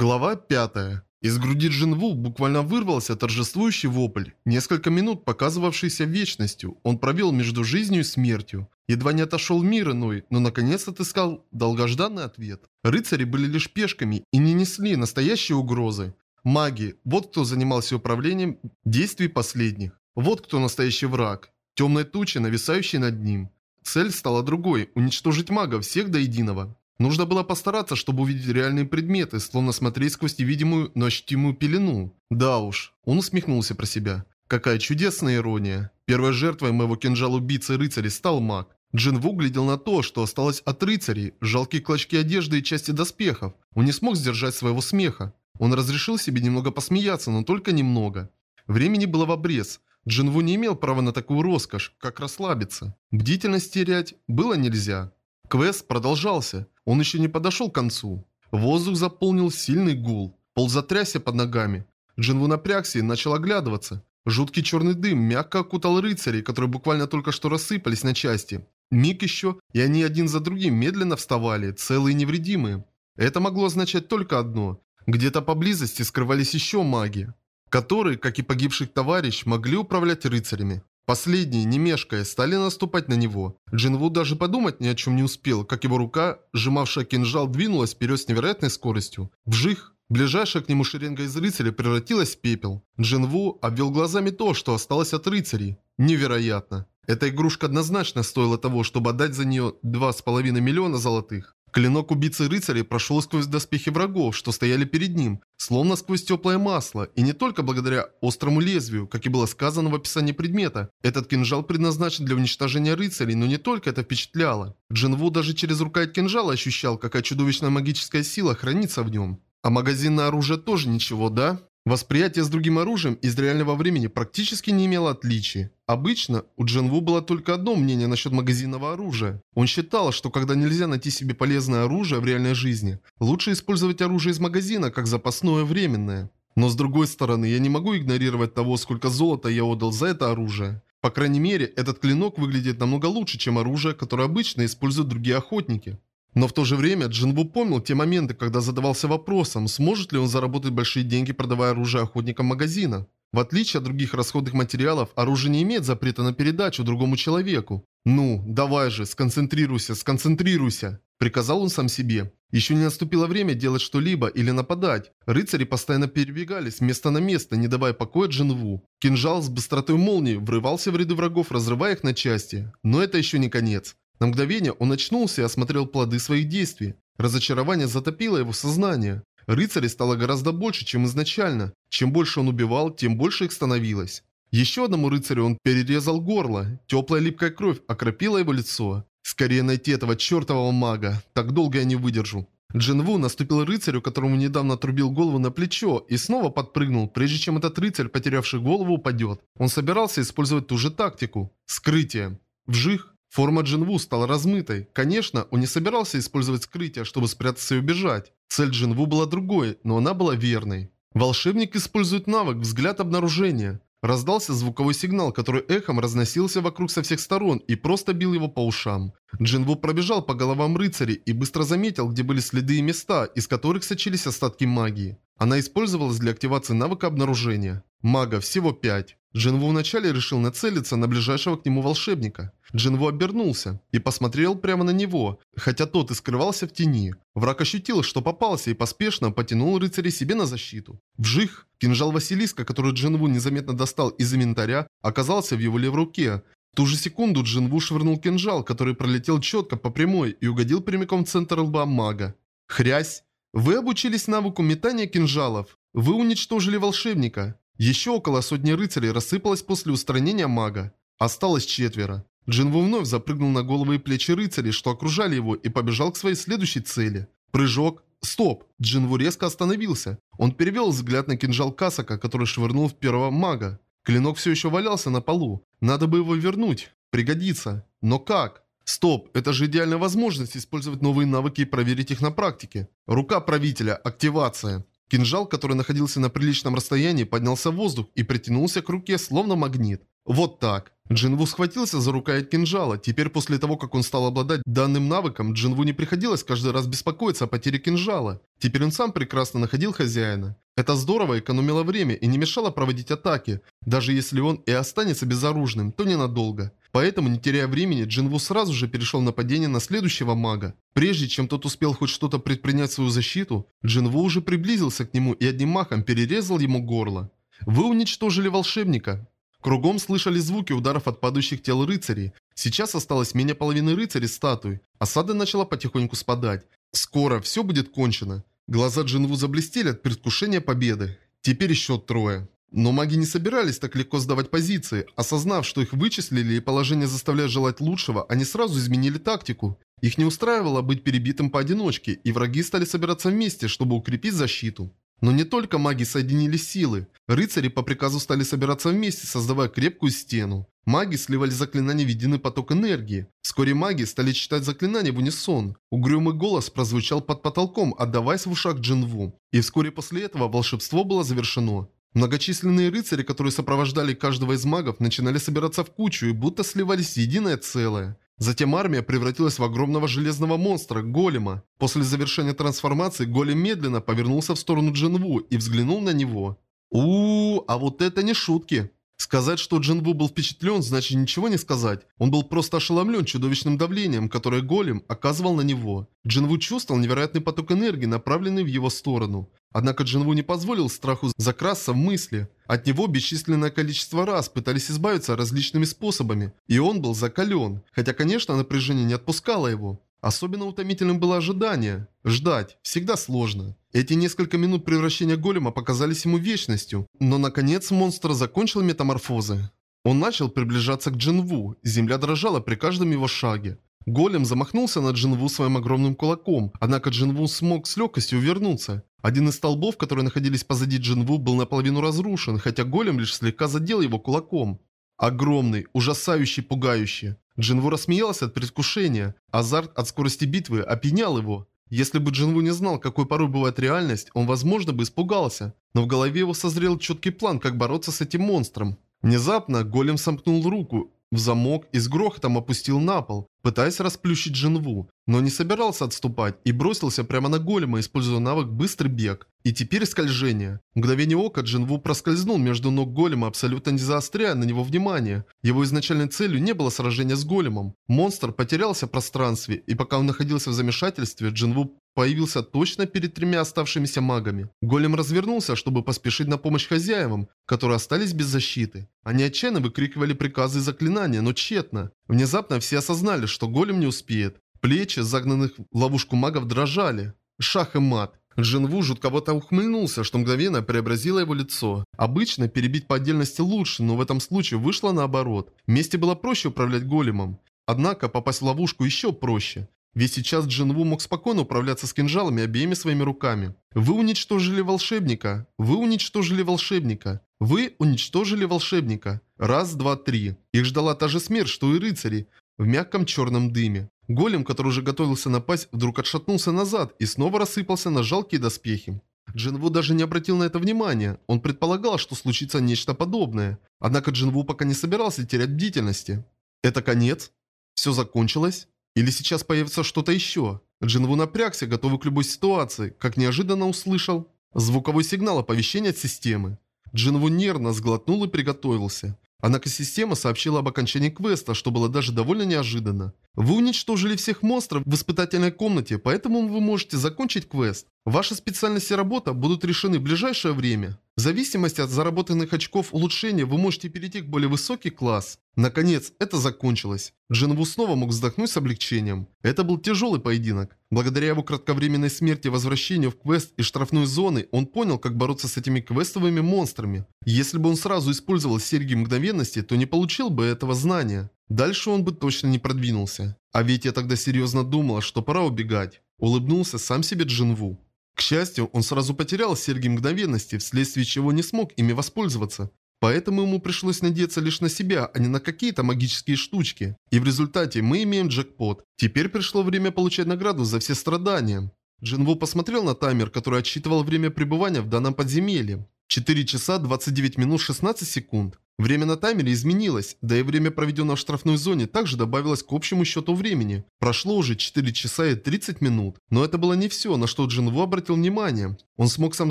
Глава 5. Из груди Джинву буквально вырвался торжествующий вопль, несколько минут показывавшийся вечностью. Он провел между жизнью и смертью. Едва не отошел мир иной, но наконец отыскал долгожданный ответ. Рыцари были лишь пешками и не несли настоящие угрозы. Маги – вот кто занимался управлением действий последних. Вот кто настоящий враг. Темная туча, нависающая над ним. Цель стала другой – уничтожить магов всех до единого. Нужно было постараться, чтобы увидеть реальные предметы, словно смотреть сквозь невидимую, но ощутимую пелену. Да уж, он усмехнулся про себя. Какая чудесная ирония. Первой жертвой моего кинжала убийцы рыцарей стал маг. Джин Ву глядел на то, что осталось от рыцарей, жалкие клочки одежды и части доспехов. Он не смог сдержать своего смеха. Он разрешил себе немного посмеяться, но только немного. Времени было в обрез. Джин Ву не имел права на такую роскошь, как расслабиться. Бдительность терять было нельзя. Квест продолжался. Он еще не подошел к концу. Воздух заполнил сильный гул. Пол затрясся под ногами. Джинву напрягся и начал оглядываться. Жуткий черный дым мягко окутал рыцарей, которые буквально только что рассыпались на части. Миг еще, и они один за другим медленно вставали, целые и невредимые. Это могло означать только одно. Где-то поблизости скрывались еще маги, которые, как и погибший товарищ, могли управлять рыцарями. Последние, не мешкая, стали наступать на него. Джинву даже подумать ни о чем не успел, как его рука, сжимавшая кинжал, двинулась вперед с невероятной скоростью. Вжих! Ближайшая к нему шеренга из рыцарей превратилась в пепел. Джинву обвел глазами то, что осталось от рыцарей. Невероятно. Эта игрушка однозначно стоила того, чтобы отдать за нее 2,5 миллиона золотых. Клинок убийцы рыцарей прошел сквозь доспехи врагов, что стояли перед ним, словно сквозь теплое масло, и не только благодаря острому лезвию, как и было сказано в описании предмета. Этот кинжал предназначен для уничтожения рыцарей, но не только это впечатляло. Джинву даже через рукоять кинжала ощущал, какая чудовищная магическая сила хранится в нем. А магазинное оружие тоже ничего, да? Восприятие с другим оружием из реального времени практически не имело отличий. Обычно у Джинву было только одно мнение насчет магазинного оружия. Он считал, что когда нельзя найти себе полезное оружие в реальной жизни, лучше использовать оружие из магазина как запасное временное. Но с другой стороны, я не могу игнорировать того, сколько золота я отдал за это оружие. По крайней мере, этот клинок выглядит намного лучше, чем оружие, которое обычно используют другие охотники. Но в то же время Джинву помнил те моменты, когда задавался вопросом, сможет ли он заработать большие деньги, продавая оружие охотникам магазина. В отличие от других расходных материалов, оружие не имеет запрета на передачу другому человеку. «Ну, давай же, сконцентрируйся, сконцентрируйся!» Приказал он сам себе. Еще не наступило время делать что-либо или нападать. Рыцари постоянно перебегали с места на место, не давая покоя Джинву. Кинжал с быстротой молнии врывался в ряды врагов, разрывая их на части. Но это еще не конец. На мгновение он очнулся и осмотрел плоды своих действий. Разочарование затопило его сознание. Рыцарей стало гораздо больше, чем изначально. Чем больше он убивал, тем больше их становилось. Еще одному рыцарю он перерезал горло. Теплая липкая кровь окропила его лицо. Скорее найти этого чертового мага. Так долго я не выдержу. Джин наступил рыцарю, которому недавно отрубил голову на плечо, и снова подпрыгнул, прежде чем этот рыцарь, потерявший голову, упадет. Он собирался использовать ту же тактику. Скрытие. Вжих. Форма Джинву стала размытой. Конечно, он не собирался использовать скрытие, чтобы спрятаться и убежать. Цель Джинву была другой, но она была верной. Волшебник использует навык «Взгляд обнаружения». Раздался звуковой сигнал, который эхом разносился вокруг со всех сторон и просто бил его по ушам. Джинву пробежал по головам рыцарей и быстро заметил, где были следы и места, из которых сочились остатки магии. Она использовалась для активации навыка обнаружения. Мага всего 5. Джинву вначале решил нацелиться на ближайшего к нему волшебника. Джинву обернулся и посмотрел прямо на него, хотя тот и скрывался в тени. Враг ощутил, что попался и поспешно потянул рыцаря себе на защиту. Вжих! Кинжал Василиска, который Джинву незаметно достал из инвентаря, оказался в его левой руке. В ту же секунду Джинву швырнул кинжал, который пролетел четко по прямой и угодил прямиком в центр лба мага. Хрясь! Вы обучились навыку метания кинжалов. Вы уничтожили волшебника. Еще около сотни рыцарей рассыпалось после устранения мага. Осталось четверо. Джинву вновь запрыгнул на головы и плечи рыцарей, что окружали его, и побежал к своей следующей цели. Прыжок. Стоп! Джинву резко остановился. Он перевел взгляд на кинжал Касака, который швырнул в первого мага. Клинок все еще валялся на полу. Надо бы его вернуть. Пригодится. Но как? Стоп, это же идеальная возможность использовать новые навыки и проверить их на практике. Рука правителя. Активация. Кинжал, который находился на приличном расстоянии, поднялся в воздух и притянулся к руке, словно магнит. Вот так. Джинву схватился за рукоять кинжала. Теперь после того, как он стал обладать данным навыком, Джинву не приходилось каждый раз беспокоиться о потере кинжала. Теперь он сам прекрасно находил хозяина. Это здорово экономило время и не мешало проводить атаки. Даже если он и останется безоружным, то ненадолго. Поэтому, не теряя времени, Джинву сразу же перешел нападение на следующего мага. Прежде чем тот успел хоть что-то предпринять свою защиту, Джинву уже приблизился к нему и одним махом перерезал ему горло. Вы уничтожили волшебника. Кругом слышали звуки ударов от падающих тел рыцарей. Сейчас осталось менее половины рыцарей статуи. Осада начала потихоньку спадать. Скоро все будет кончено. Глаза Джинву заблестели от предвкушения победы. Теперь еще трое. Но маги не собирались так легко сдавать позиции. Осознав, что их вычислили и положение заставляет желать лучшего, они сразу изменили тактику. Их не устраивало быть перебитым поодиночке, и враги стали собираться вместе, чтобы укрепить защиту. Но не только маги соединили силы. Рыцари по приказу стали собираться вместе, создавая крепкую стену. Маги сливали заклинания в единый поток энергии. Вскоре маги стали читать заклинания в унисон. Угрюмый голос прозвучал под потолком, отдаваясь в ушах Джинву. И вскоре после этого волшебство было завершено. Многочисленные рыцари, которые сопровождали каждого из магов, начинали собираться в кучу и будто сливались в единое целое. Затем армия превратилась в огромного железного монстра, голема. После завершения трансформации голем медленно повернулся в сторону Джинву и взглянул на него. у, а вот это не шутки. Сказать, что Джинву был впечатлен, значит ничего не сказать. Он был просто ошеломлен чудовищным давлением, которое голем оказывал на него. Джинву чувствовал невероятный поток энергии, направленный в его сторону. Однако Джинву не позволил страху закрасться в мысли. От него бесчисленное количество раз пытались избавиться различными способами, и он был закален. Хотя, конечно, напряжение не отпускало его. Особенно утомительным было ожидание. Ждать. Всегда сложно. Эти несколько минут превращения голема показались ему вечностью, но наконец монстр закончил метаморфозы. Он начал приближаться к Джинву, земля дрожала при каждом его шаге. Голем замахнулся на Джинву своим огромным кулаком, однако Джинву смог с легкостью увернуться. Один из столбов, которые находились позади Джинву, был наполовину разрушен, хотя голем лишь слегка задел его кулаком. Огромный, ужасающий, пугающий. Джинву рассмеялся от предвкушения. Азарт от скорости битвы опьянял его. Если бы Джинву не знал, какой порой бывает реальность, он, возможно, бы испугался. Но в голове его созрел четкий план, как бороться с этим монстром. Внезапно голем сомкнул руку в замок и с грохотом опустил на пол, пытаясь расплющить Джинву, но не собирался отступать и бросился прямо на голема, используя навык «Быстрый бег». И теперь скольжение. В мгновение ока Джинву проскользнул между ног голема, абсолютно не заостряя на него внимание. Его изначальной целью не было сражение с големом. Монстр потерялся в пространстве, и пока он находился в замешательстве, Джинву появился точно перед тремя оставшимися магами. Голем развернулся, чтобы поспешить на помощь хозяевам, которые остались без защиты. Они отчаянно выкрикивали приказы и заклинания, но тщетно. Внезапно все осознали, что голем не успеет. Плечи загнанных в ловушку магов дрожали. Шах и мат. Джинву жутковато ухмыльнулся, что мгновенно преобразило его лицо. Обычно перебить по отдельности лучше, но в этом случае вышло наоборот. Вместе было проще управлять големом. Однако попасть в ловушку еще проще. Ведь сейчас Джинву мог спокойно управляться с кинжалами обеими своими руками. Вы уничтожили волшебника. Вы уничтожили волшебника. Вы уничтожили волшебника. Раз, два, три. Их ждала та же смерть, что и рыцари. В мягком черном дыме. Голем, который уже готовился напасть, вдруг отшатнулся назад и снова рассыпался на жалкие доспехи. Джинву даже не обратил на это внимания. Он предполагал, что случится нечто подобное. Однако Джинву пока не собирался терять бдительности. Это конец? Все закончилось? Или сейчас появится что-то еще? Джинву напрягся, готовый к любой ситуации, как неожиданно услышал звуковой сигнал оповещения от системы. Джинву нервно сглотнул и приготовился. Однако система сообщила об окончании квеста, что было даже довольно неожиданно. Вы уничтожили всех монстров в испытательной комнате, поэтому вы можете закончить квест. Ваши специальности работа будут решены в ближайшее время. В зависимости от заработанных очков улучшения вы можете перейти к более высокий класс. Наконец, это закончилось. Джинву снова мог вздохнуть с облегчением. Это был тяжелый поединок. Благодаря его кратковременной смерти и возвращению в квест и штрафной зоны, он понял, как бороться с этими квестовыми монстрами. Если бы он сразу использовал серьги мгновенности, то не получил бы этого знания. Дальше он бы точно не продвинулся. А ведь я тогда серьезно думал, что пора убегать. Улыбнулся сам себе Джинву. К счастью, он сразу потерял серьги мгновенности, вследствие чего не смог ими воспользоваться. Поэтому ему пришлось надеяться лишь на себя, а не на какие-то магические штучки. И в результате мы имеем джекпот. Теперь пришло время получать награду за все страдания. Джинву посмотрел на таймер, который отсчитывал время пребывания в данном подземелье. 4 часа 29 минут 16 секунд. Время на таймере изменилось, да и время, проведенное в штрафной зоне, также добавилось к общему счету времени. Прошло уже 4 часа и 30 минут. Но это было не все, на что Джинву обратил внимание. Он смог сам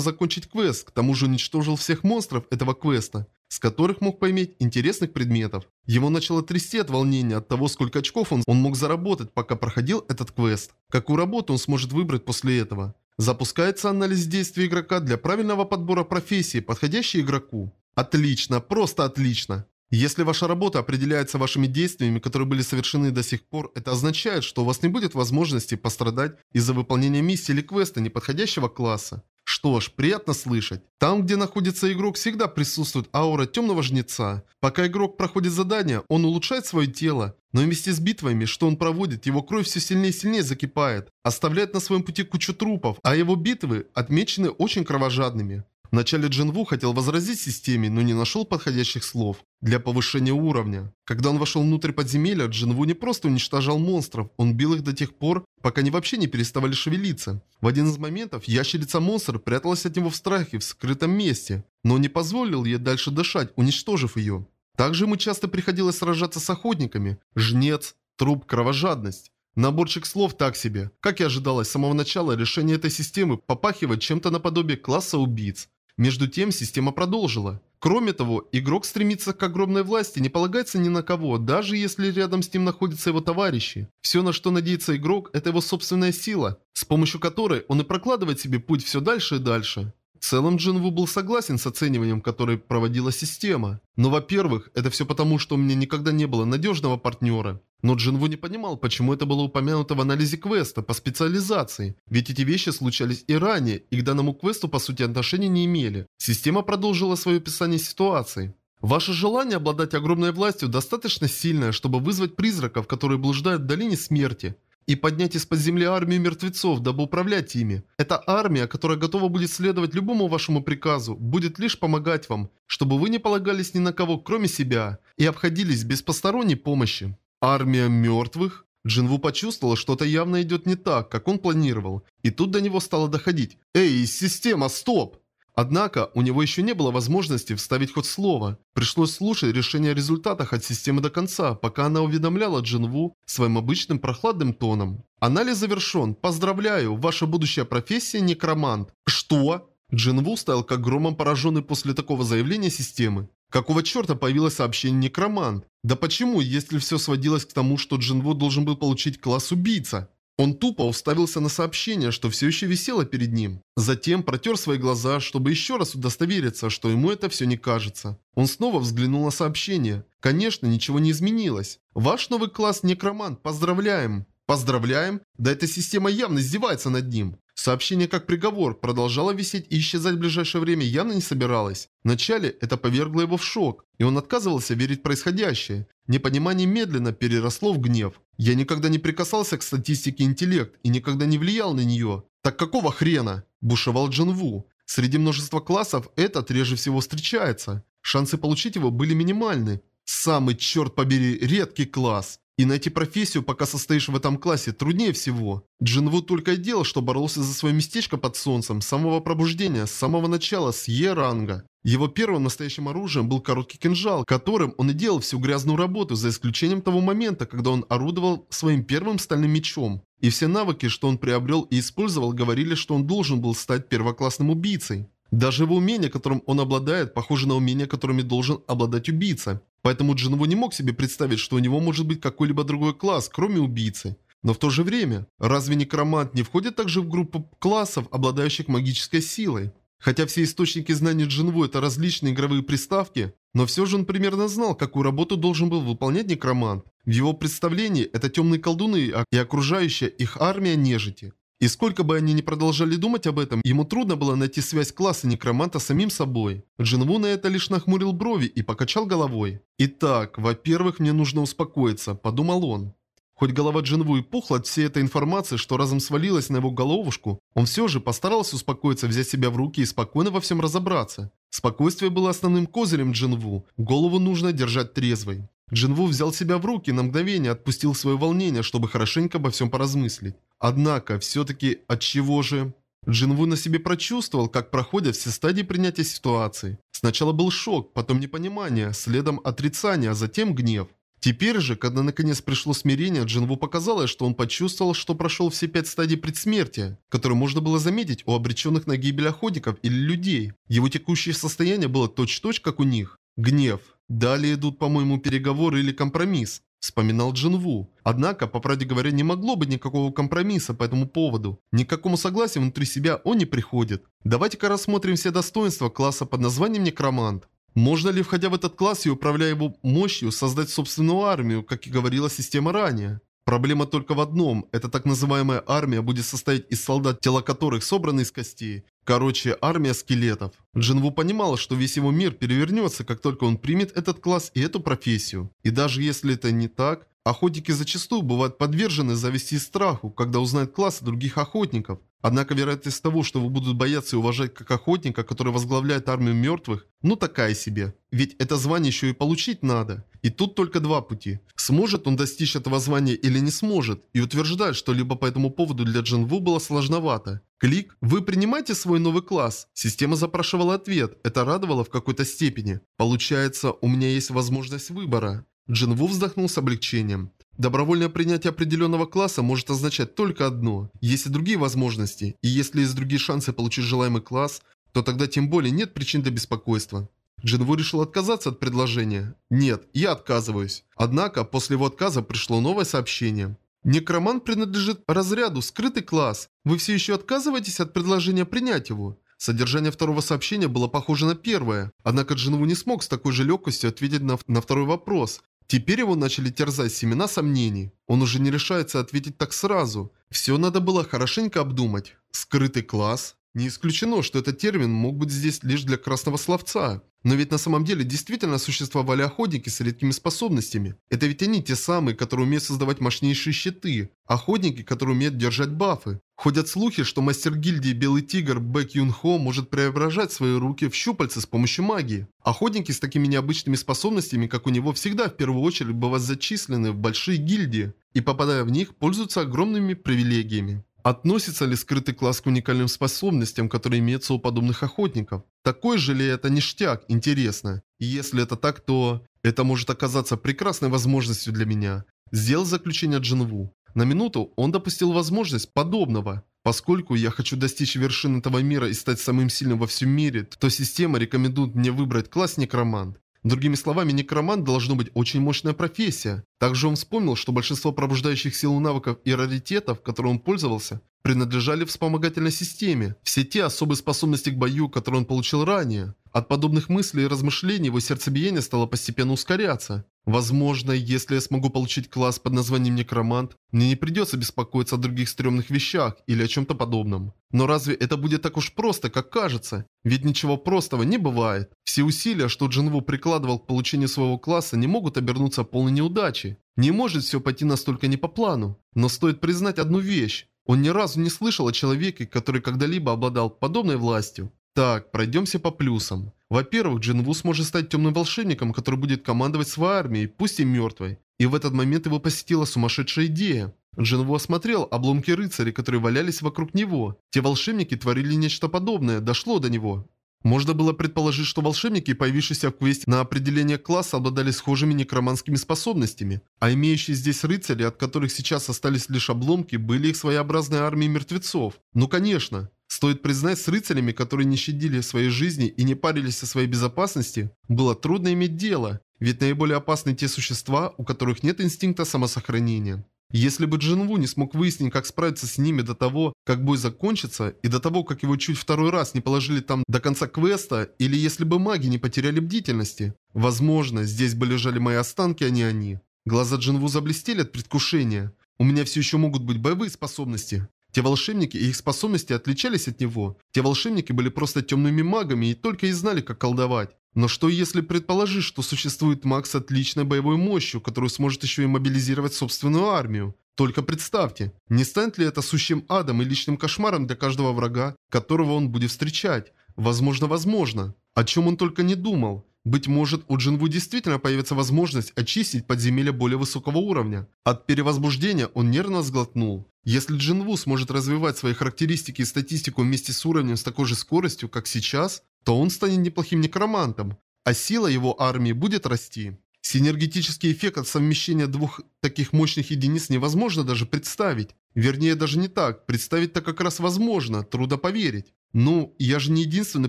закончить квест, к тому же уничтожил всех монстров этого квеста с которых мог поиметь интересных предметов. Его начало трясти от волнения от того, сколько очков он, он мог заработать, пока проходил этот квест. Какую работу он сможет выбрать после этого. Запускается анализ действий игрока для правильного подбора профессии, подходящей игроку. Отлично, просто отлично. Если ваша работа определяется вашими действиями, которые были совершены до сих пор, это означает, что у вас не будет возможности пострадать из-за выполнения миссии или квеста неподходящего класса. Что ж, приятно слышать. Там, где находится игрок, всегда присутствует аура темного жнеца. Пока игрок проходит задание, он улучшает свое тело. Но вместе с битвами, что он проводит, его кровь все сильнее и сильнее закипает. Оставляет на своем пути кучу трупов, а его битвы отмечены очень кровожадными. Вначале Джинву хотел возразить системе, но не нашел подходящих слов для повышения уровня. Когда он вошел внутрь подземелья, Джинву не просто уничтожал монстров, он бил их до тех пор, пока они вообще не переставали шевелиться. В один из моментов ящерица-монстр пряталась от него в страхе в скрытом месте, но не позволил ей дальше дышать, уничтожив ее. Также ему часто приходилось сражаться с охотниками. Жнец, труп, кровожадность. Наборчик слов так себе. Как и ожидалось с самого начала, решение этой системы попахивает чем-то наподобие класса убийц. Между тем, система продолжила. Кроме того, игрок стремится к огромной власти, не полагается ни на кого, даже если рядом с ним находятся его товарищи. Все, на что надеется игрок, это его собственная сила, с помощью которой он и прокладывает себе путь все дальше и дальше. В целом Джинву был согласен с оцениванием, которое проводила система. Но, во-первых, это все потому, что у меня никогда не было надежного партнера. Но Джинву не понимал, почему это было упомянуто в анализе квеста по специализации. Ведь эти вещи случались и ранее, и к данному квесту по сути отношения не имели. Система продолжила свое описание ситуации. Ваше желание обладать огромной властью достаточно сильное, чтобы вызвать призраков, которые блуждают в долине смерти и поднять из-под земли армию мертвецов, дабы управлять ими. Эта армия, которая готова будет следовать любому вашему приказу, будет лишь помогать вам, чтобы вы не полагались ни на кого, кроме себя, и обходились без посторонней помощи. Армия мертвых? Джинву почувствовал, что это явно идет не так, как он планировал. И тут до него стало доходить. «Эй, система, стоп!» Однако, у него еще не было возможности вставить хоть слово. Пришлось слушать решение о результатах от системы до конца, пока она уведомляла Джинву своим обычным прохладным тоном. Анализ завершен. Поздравляю, ваша будущая профессия некромант. Что? Джинву стоял как громом пораженный после такого заявления системы. Какого черта появилось сообщение некромант? Да почему, если все сводилось к тому, что Джинву должен был получить класс убийца? Он тупо уставился на сообщение, что все еще висело перед ним. Затем протер свои глаза, чтобы еще раз удостовериться, что ему это все не кажется. Он снова взглянул на сообщение. Конечно, ничего не изменилось. Ваш новый класс некромант, поздравляем. Поздравляем? Да эта система явно издевается над ним. Сообщение как приговор продолжало висеть и исчезать в ближайшее время явно не собиралось. Вначале это повергло его в шок, и он отказывался верить в происходящее. Непонимание медленно переросло в гнев. Я никогда не прикасался к статистике интеллект и никогда не влиял на нее. Так какого хрена? Бушевал Джин Ву. Среди множества классов этот реже всего встречается. Шансы получить его были минимальны. Самый, черт побери, редкий класс. И найти профессию, пока состоишь в этом классе, труднее всего. Джинву только и делал, что боролся за свое местечко под солнцем с самого пробуждения, с самого начала, с Е-ранга. Его первым настоящим оружием был короткий кинжал, которым он и делал всю грязную работу, за исключением того момента, когда он орудовал своим первым стальным мечом. И все навыки, что он приобрел и использовал, говорили, что он должен был стать первоклассным убийцей. Даже его умения, которым он обладает, похожи на умения, которыми должен обладать убийца. Поэтому Джинву не мог себе представить, что у него может быть какой-либо другой класс, кроме убийцы. Но в то же время, разве некромант не входит также в группу классов, обладающих магической силой? Хотя все источники знаний Джинву это различные игровые приставки, но все же он примерно знал, какую работу должен был выполнять некромант. В его представлении это темные колдуны и окружающая их армия нежити. И сколько бы они ни продолжали думать об этом, ему трудно было найти связь класса некроманта с самим собой. Джинву на это лишь нахмурил брови и покачал головой. «Итак, во-первых, мне нужно успокоиться», – подумал он. Хоть голова Джинву и пухла от всей этой информации, что разом свалилась на его головушку, он все же постарался успокоиться, взять себя в руки и спокойно во всем разобраться. Спокойствие было основным козырем Джинву, голову нужно держать трезвой. Джинву взял себя в руки на мгновение отпустил свое волнение, чтобы хорошенько обо всем поразмыслить. Однако, все-таки от чего же... Джинву на себе прочувствовал, как проходят все стадии принятия ситуации. Сначала был шок, потом непонимание, следом отрицание, а затем гнев. Теперь же, когда наконец пришло смирение, Джинву показалось, что он почувствовал, что прошел все пять стадий предсмертия, которые можно было заметить у обреченных на гибель охотников или людей. Его текущее состояние было точь-точь, как у них. Гнев. Далее идут, по-моему, переговоры или компромисс. Вспоминал Джинву. Однако, по правде говоря, не могло быть никакого компромисса по этому поводу. Ни к какому согласию внутри себя он не приходит. Давайте-ка рассмотрим все достоинства класса под названием Некромант. Можно ли, входя в этот класс и управляя его мощью, создать собственную армию, как и говорила система ранее? Проблема только в одном. Эта так называемая армия будет состоять из солдат, тела которых собраны из костей. Короче, армия скелетов. Джинву понимал, что весь его мир перевернется, как только он примет этот класс и эту профессию. И даже если это не так, охотники зачастую бывают подвержены зависти и страху, когда узнают классы других охотников. Однако вероятность того, что вы будут бояться и уважать как охотника, который возглавляет армию мертвых, ну такая себе. Ведь это звание еще и получить надо. И тут только два пути. Сможет он достичь этого звания или не сможет, и утверждать что-либо по этому поводу для Джинву было сложновато. Клик «Вы принимаете свой новый класс?» Система запрашивала ответ, это радовало в какой-то степени. Получается, у меня есть возможность выбора. Джинву вздохнул с облегчением. Добровольное принятие определенного класса может означать только одно. Есть и другие возможности, и если есть другие шансы получить желаемый класс, то тогда тем более нет причин для беспокойства. Джинву решил отказаться от предложения. «Нет, я отказываюсь». Однако, после его отказа пришло новое сообщение. «Некромант принадлежит разряду «Скрытый класс». Вы все еще отказываетесь от предложения принять его?» Содержание второго сообщения было похоже на первое. Однако Джинву не смог с такой же легкостью ответить на, на второй вопрос, Теперь его начали терзать семена сомнений. Он уже не решается ответить так сразу. Все надо было хорошенько обдумать. Скрытый класс? Не исключено, что этот термин мог быть здесь лишь для красного словца. Но ведь на самом деле действительно существовали охотники с редкими способностями. Это ведь они те самые, которые умеют создавать мощнейшие щиты. Охотники, которые умеют держать бафы. Ходят слухи, что мастер гильдии Белый Тигр Бэк Юн Хо может преображать свои руки в щупальца с помощью магии. Охотники с такими необычными способностями, как у него, всегда в первую очередь бывают зачислены в большие гильдии. И попадая в них, пользуются огромными привилегиями. Относится ли скрытый класс к уникальным способностям, которые имеются у подобных охотников? Такой же ли это ништяк, интересно? Если это так, то это может оказаться прекрасной возможностью для меня. Сделал заключение Джинву. На минуту он допустил возможность подобного. Поскольку я хочу достичь вершины этого мира и стать самым сильным во всем мире, то система рекомендует мне выбрать класс некромант. Другими словами, некромант должно быть очень мощная профессия. Также он вспомнил, что большинство пробуждающих силу навыков и раритетов, которым он пользовался, принадлежали вспомогательной системе. Все те особые способности к бою, которые он получил ранее. От подобных мыслей и размышлений его сердцебиение стало постепенно ускоряться. Возможно, если я смогу получить класс под названием Некромант, мне не придется беспокоиться о других стрёмных вещах или о чем-то подобном. Но разве это будет так уж просто, как кажется? Ведь ничего простого не бывает. Все усилия, что Джинву прикладывал к получению своего класса, не могут обернуться полной неудачей. Не может все пойти настолько не по плану. Но стоит признать одну вещь. Он ни разу не слышал о человеке, который когда-либо обладал подобной властью. Так, пройдемся по плюсам. Во-первых, Джинву сможет стать темным волшебником, который будет командовать своей армией, пусть и мертвой. И в этот момент его посетила сумасшедшая идея. Джинву осмотрел обломки рыцарей, которые валялись вокруг него. Те волшебники творили нечто подобное, дошло до него. Можно было предположить, что волшебники, появившиеся в квесте на определение класса, обладали схожими некроманскими способностями, а имеющие здесь рыцари, от которых сейчас остались лишь обломки, были их своеобразной армией мертвецов. Ну конечно. Стоит признать, с рыцарями, которые не щадили своей жизни и не парились о своей безопасности, было трудно иметь дело, ведь наиболее опасны те существа, у которых нет инстинкта самосохранения. Если бы Джинву не смог выяснить, как справиться с ними до того, как бой закончится, и до того, как его чуть второй раз не положили там до конца квеста, или если бы маги не потеряли бдительности, возможно, здесь бы лежали мои останки, а не они. Глаза Джинву заблестели от предвкушения. У меня все еще могут быть боевые способности. Те волшебники и их способности отличались от него. Те волшебники были просто темными магами и только и знали, как колдовать. Но что если предположить, что существует маг с отличной боевой мощью, который сможет еще и мобилизировать собственную армию? Только представьте, не станет ли это сущим адом и личным кошмаром для каждого врага, которого он будет встречать? Возможно, возможно. О чем он только не думал. Быть может, у Джинву действительно появится возможность очистить подземелье более высокого уровня. От перевозбуждения он нервно сглотнул. Если Джинву сможет развивать свои характеристики и статистику вместе с уровнем с такой же скоростью, как сейчас, то он станет неплохим некромантом, а сила его армии будет расти. Синергетический эффект от совмещения двух таких мощных единиц невозможно даже представить. Вернее, даже не так. Представить-то как раз возможно, трудно поверить. Ну, я же не единственный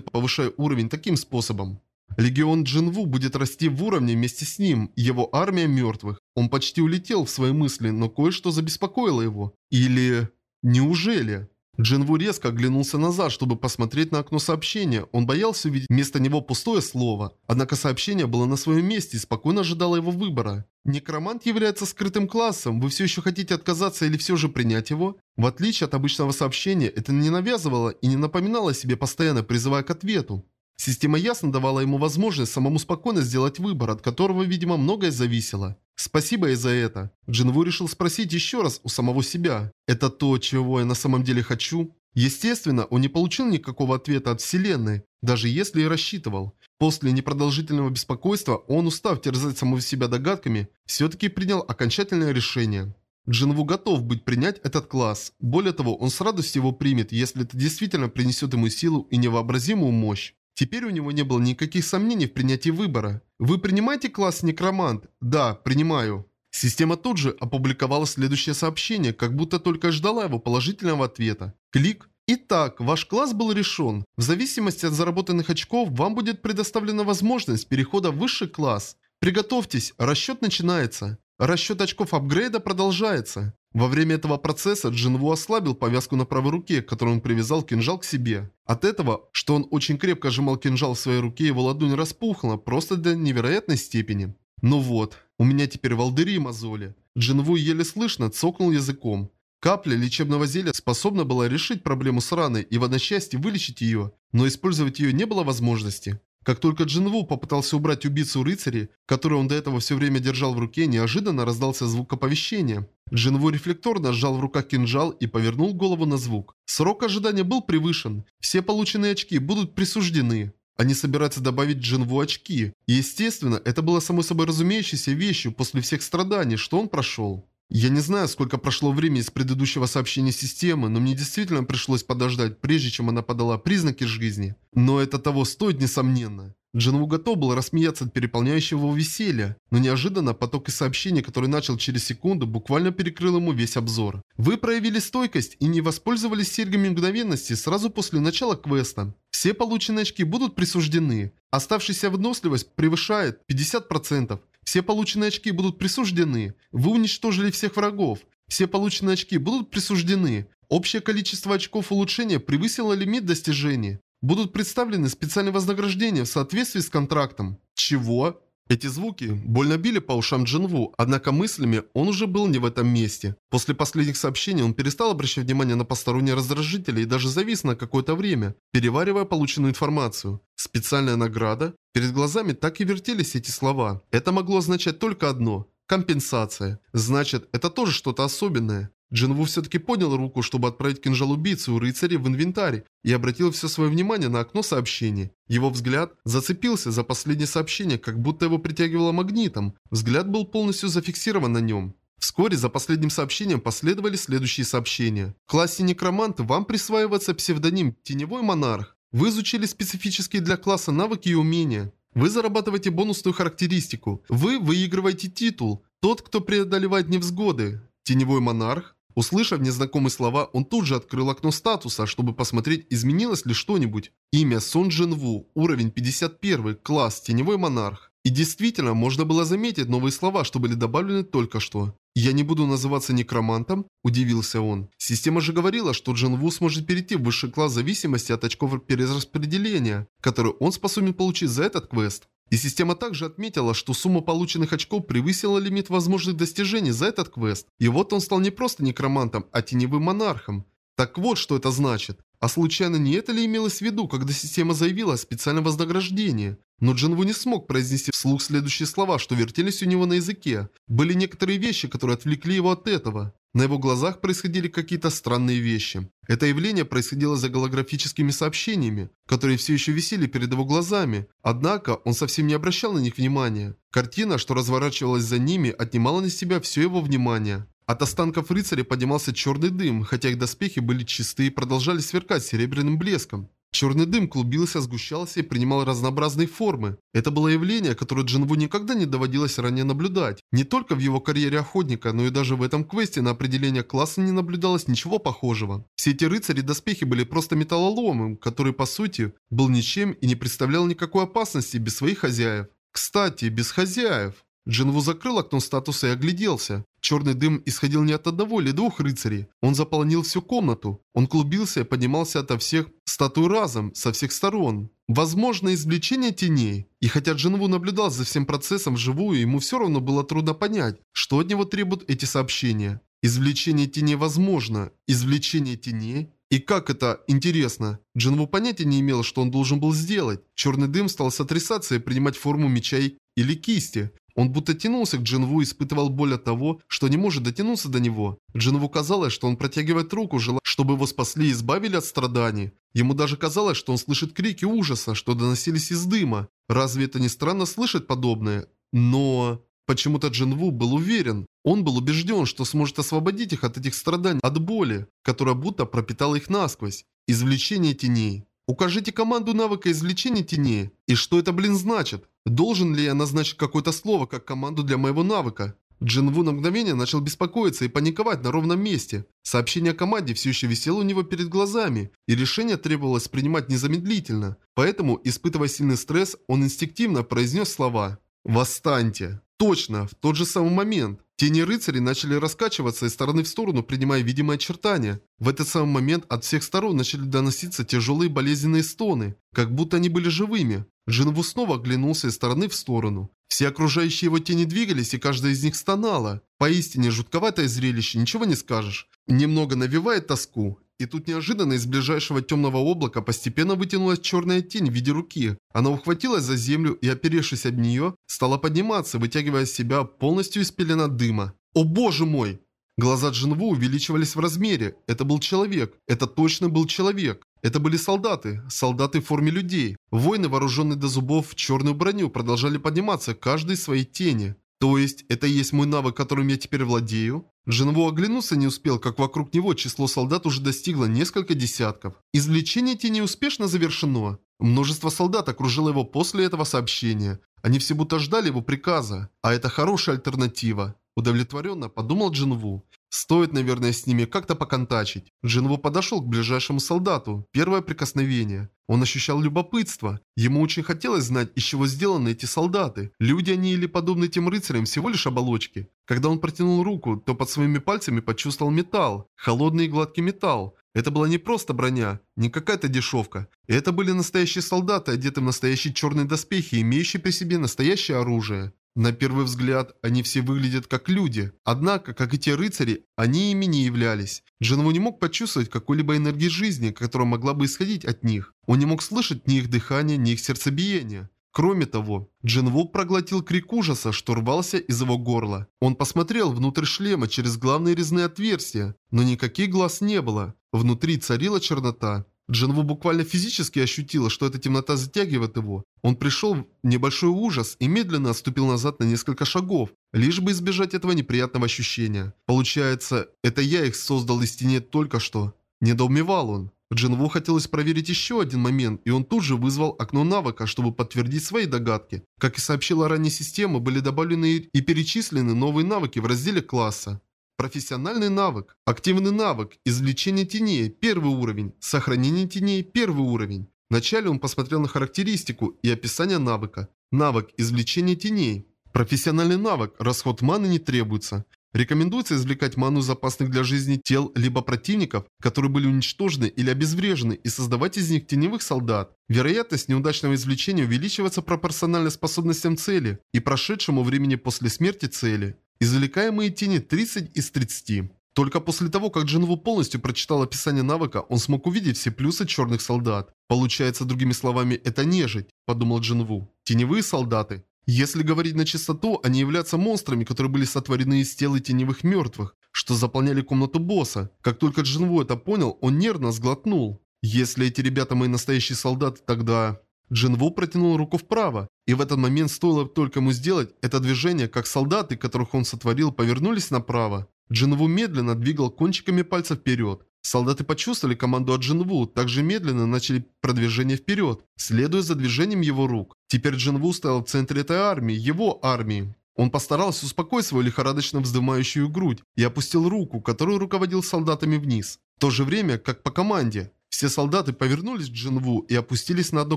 повышаю уровень таким способом. Легион Джинву будет расти в уровне вместе с ним, его армия мертвых. Он почти улетел в свои мысли, но кое-что забеспокоило его. Или... Неужели? Джинву резко оглянулся назад, чтобы посмотреть на окно сообщения. Он боялся увидеть вместо него пустое слово. Однако сообщение было на своем месте и спокойно ожидало его выбора. Некромант является скрытым классом. Вы все еще хотите отказаться или все же принять его? В отличие от обычного сообщения, это не навязывало и не напоминало себе постоянно, призывая к ответу. Система ясно давала ему возможность самому спокойно сделать выбор, от которого, видимо, многое зависело. Спасибо и за это. Джинву решил спросить еще раз у самого себя. Это то, чего я на самом деле хочу? Естественно, он не получил никакого ответа от Вселенной, даже если и рассчитывал. После непродолжительного беспокойства он, устав терзать самого себя догадками, все-таки принял окончательное решение. Джинву готов быть принять этот класс. Более того, он с радостью его примет, если это действительно принесет ему силу и невообразимую мощь. Теперь у него не было никаких сомнений в принятии выбора. Вы принимаете класс некромант? Да, принимаю. Система тут же опубликовала следующее сообщение, как будто только ждала его положительного ответа. Клик. Итак, ваш класс был решен. В зависимости от заработанных очков, вам будет предоставлена возможность перехода в высший класс. Приготовьтесь, расчет начинается. Расчет очков апгрейда продолжается. Во время этого процесса Джинву ослабил повязку на правой руке, которой он привязал кинжал к себе. От этого, что он очень крепко сжимал кинжал в своей руке, его ладонь распухла, просто до невероятной степени. Ну вот, у меня теперь волдыри и мозоли. Джинву еле слышно цокнул языком. Капля лечебного зелья способна была решить проблему с раной и в одночасье вылечить ее, но использовать ее не было возможности. Как только Джинву попытался убрать убийцу рыцаря, которую он до этого все время держал в руке, неожиданно раздался звук оповещения. Джинву рефлекторно сжал в руках кинжал и повернул голову на звук. Срок ожидания был превышен. Все полученные очки будут присуждены. Они собираются добавить Джинву очки. И естественно, это было самой собой разумеющейся вещью после всех страданий, что он прошел. Я не знаю, сколько прошло времени с предыдущего сообщения системы, но мне действительно пришлось подождать, прежде чем она подала признаки жизни. Но это того стоит, несомненно. Джинву готов был рассмеяться от переполняющего его веселья, но неожиданно поток из сообщений, который начал через секунду, буквально перекрыл ему весь обзор. Вы проявили стойкость и не воспользовались серьгами мгновенности сразу после начала квеста. Все полученные очки будут присуждены. Оставшаяся выносливость превышает 50%. Все полученные очки будут присуждены. Вы уничтожили всех врагов. Все полученные очки будут присуждены. Общее количество очков улучшения превысило лимит достижений. Будут представлены специальные вознаграждения в соответствии с контрактом. Чего? Эти звуки больно били по ушам Джинву, однако мыслями он уже был не в этом месте. После последних сообщений он перестал обращать внимание на посторонние раздражители и даже завис на какое-то время, переваривая полученную информацию. Специальная награда? Перед глазами так и вертелись эти слова. Это могло означать только одно – компенсация. Значит, это тоже что-то особенное. Джинву все-таки поднял руку, чтобы отправить кинжал убийцы у рыцаря в инвентарь и обратил все свое внимание на окно сообщений. Его взгляд зацепился за последнее сообщение, как будто его притягивало магнитом. Взгляд был полностью зафиксирован на нем. Вскоре за последним сообщением последовали следующие сообщения. В классе Некромант вам присваивается псевдоним «Теневой монарх». Вы изучили специфические для класса навыки и умения. Вы зарабатываете бонусную характеристику. Вы выигрываете титул. Тот, кто преодолевает невзгоды. Теневой монарх. Услышав незнакомые слова, он тут же открыл окно статуса, чтобы посмотреть, изменилось ли что-нибудь. Имя Сон Джин Ву, уровень 51, класс Теневой Монарх. И действительно, можно было заметить новые слова, что были добавлены только что. «Я не буду называться некромантом?» – удивился он. Система же говорила, что Джин Ву сможет перейти в высший класс в зависимости от очков перераспределения, которые он способен получить за этот квест. И система также отметила, что сумма полученных очков превысила лимит возможных достижений за этот квест. И вот он стал не просто некромантом, а теневым монархом. Так вот, что это значит. А случайно не это ли имелось в виду, когда система заявила о специальном вознаграждении? Но Джинву не смог произнести вслух следующие слова, что вертелись у него на языке. Были некоторые вещи, которые отвлекли его от этого. На его глазах происходили какие-то странные вещи. Это явление происходило за голографическими сообщениями, которые все еще висели перед его глазами. Однако он совсем не обращал на них внимания. Картина, что разворачивалась за ними, отнимала на себя все его внимание. От останков рыцаря поднимался черный дым, хотя их доспехи были чистые и продолжали сверкать серебряным блеском. Черный дым клубился, сгущался и принимал разнообразные формы. Это было явление, которое Джинву никогда не доводилось ранее наблюдать. Не только в его карьере охотника, но и даже в этом квесте на определение класса не наблюдалось ничего похожего. Все эти рыцари-доспехи были просто металлоломом, который по сути был ничем и не представлял никакой опасности без своих хозяев. Кстати, без хозяев. Джинву закрыл окно статуса и огляделся. Черный дым исходил не от одного или двух рыцарей. Он заполонил всю комнату. Он клубился и поднимался ото всех статуй разом, со всех сторон. Возможно, извлечение теней. И хотя Джинву наблюдал за всем процессом вживую, ему все равно было трудно понять, что от него требуют эти сообщения. Извлечение теней возможно. Извлечение теней? И как это интересно? Джинву понятия не имел, что он должен был сделать. Черный дым стал сотрясаться и принимать форму мечей или кисти. Он будто тянулся к Джинву и испытывал боль от того, что не может дотянуться до него. Джинву казалось, что он протягивает руку, желая, чтобы его спасли и избавили от страданий. Ему даже казалось, что он слышит крики ужаса, что доносились из дыма. Разве это не странно слышать подобное? Но... Почему-то Джинву был уверен. Он был убежден, что сможет освободить их от этих страданий, от боли, которая будто пропитала их насквозь. Извлечение теней. Укажите команду навыка извлечения теней. И что это, блин, значит? Должен ли я назначить какое-то слово как команду для моего навыка? Джинву на мгновение начал беспокоиться и паниковать на ровном месте. Сообщение о команде все еще висело у него перед глазами, и решение требовалось принимать незамедлительно. Поэтому, испытывая сильный стресс, он инстинктивно произнес слова «Восстаньте». Точно, в тот же самый момент. Тени рыцарей начали раскачиваться из стороны в сторону, принимая видимые очертания. В этот самый момент от всех сторон начали доноситься тяжелые болезненные стоны, как будто они были живыми. Джинву снова оглянулся из стороны в сторону. Все окружающие его тени двигались, и каждая из них стонала. Поистине жутковатое зрелище, ничего не скажешь. Немного навевает тоску. И тут неожиданно из ближайшего темного облака постепенно вытянулась черная тень в виде руки. Она ухватилась за землю и, оперевшись об нее, стала подниматься, вытягивая себя полностью из пелена дыма. «О боже мой!» Глаза Джинву увеличивались в размере. Это был человек. Это точно был человек. Это были солдаты. Солдаты в форме людей. Воины, вооруженные до зубов в черную броню, продолжали подниматься, каждый своей тени. То есть, это и есть мой навык, которым я теперь владею? Джинву оглянулся не успел, как вокруг него число солдат уже достигло несколько десятков. Извлечение тени успешно завершено. Множество солдат окружило его после этого сообщения. Они все будто ждали его приказа. А это хорошая альтернатива. Удовлетворенно подумал Джинву. Стоит, наверное, с ними как-то поконтачить. Джинву подошел к ближайшему солдату. Первое прикосновение. Он ощущал любопытство. Ему очень хотелось знать, из чего сделаны эти солдаты. Люди они или подобны тем рыцарям всего лишь оболочки. Когда он протянул руку, то под своими пальцами почувствовал металл. Холодный и гладкий металл. Это была не просто броня, не какая-то дешевка. Это были настоящие солдаты, одетые в настоящие черные доспехи, имеющие при себе настоящее оружие. На первый взгляд, они все выглядят как люди. Однако, как и те рыцари, они ими не являлись. Джинву не мог почувствовать какой-либо энергии жизни, которая могла бы исходить от них. Он не мог слышать ни их дыхания, ни их сердцебиения. Кроме того, Джинву проглотил крик ужаса, что рвался из его горла. Он посмотрел внутрь шлема через главные резные отверстия, но никаких глаз не было. Внутри царила чернота. Джинву буквально физически ощутила, что эта темнота затягивает его. Он пришел в небольшой ужас и медленно отступил назад на несколько шагов, лишь бы избежать этого неприятного ощущения. Получается, это я их создал из тени только что. Недоумевал он. Джинву хотелось проверить еще один момент, и он тут же вызвал окно навыка, чтобы подтвердить свои догадки. Как и сообщила ранее система, были добавлены и перечислены новые навыки в разделе класса. Профессиональный навык. Активный навык. Извлечение теней. Первый уровень. Сохранение теней. Первый уровень. Вначале он посмотрел на характеристику и описание навыка. Навык извлечение теней. Профессиональный навык. Расход маны не требуется. Рекомендуется извлекать ману из опасных для жизни тел либо противников, которые были уничтожены или обезврежены, и создавать из них теневых солдат. Вероятность неудачного извлечения увеличивается пропорционально способностям цели и прошедшему времени после смерти цели. Извлекаемые тени 30 из 30. Только после того, как Джинву полностью прочитал описание навыка, он смог увидеть все плюсы черных солдат. Получается, другими словами, это нежить, подумал Джинву. Теневые солдаты. Если говорить на чистоту, они являются монстрами, которые были сотворены из тел теневых мертвых. что заполняли комнату босса. Как только Джинву это понял, он нервно сглотнул. Если эти ребята мои настоящие солдаты, тогда... Джинву протянул руку вправо, и в этот момент стоило только ему сделать это движение, как солдаты, которых он сотворил, повернулись направо. Джинву медленно двигал кончиками пальцев вперед. Солдаты почувствовали команду от Джинву, также медленно начали продвижение вперед, следуя за движением его рук. Теперь Джинву стоял в центре этой армии, его армии. Он постарался успокоить свою лихорадочно вздымающую грудь и опустил руку, которую руководил солдатами вниз. В то же время, как по команде, все солдаты повернулись к Джинву и опустились на одно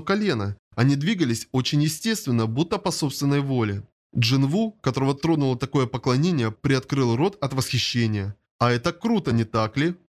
колено. Они двигались очень естественно, будто по собственной воле. Джинву, которого тронуло такое поклонение, приоткрыл рот от восхищения. «А это круто, не так ли?»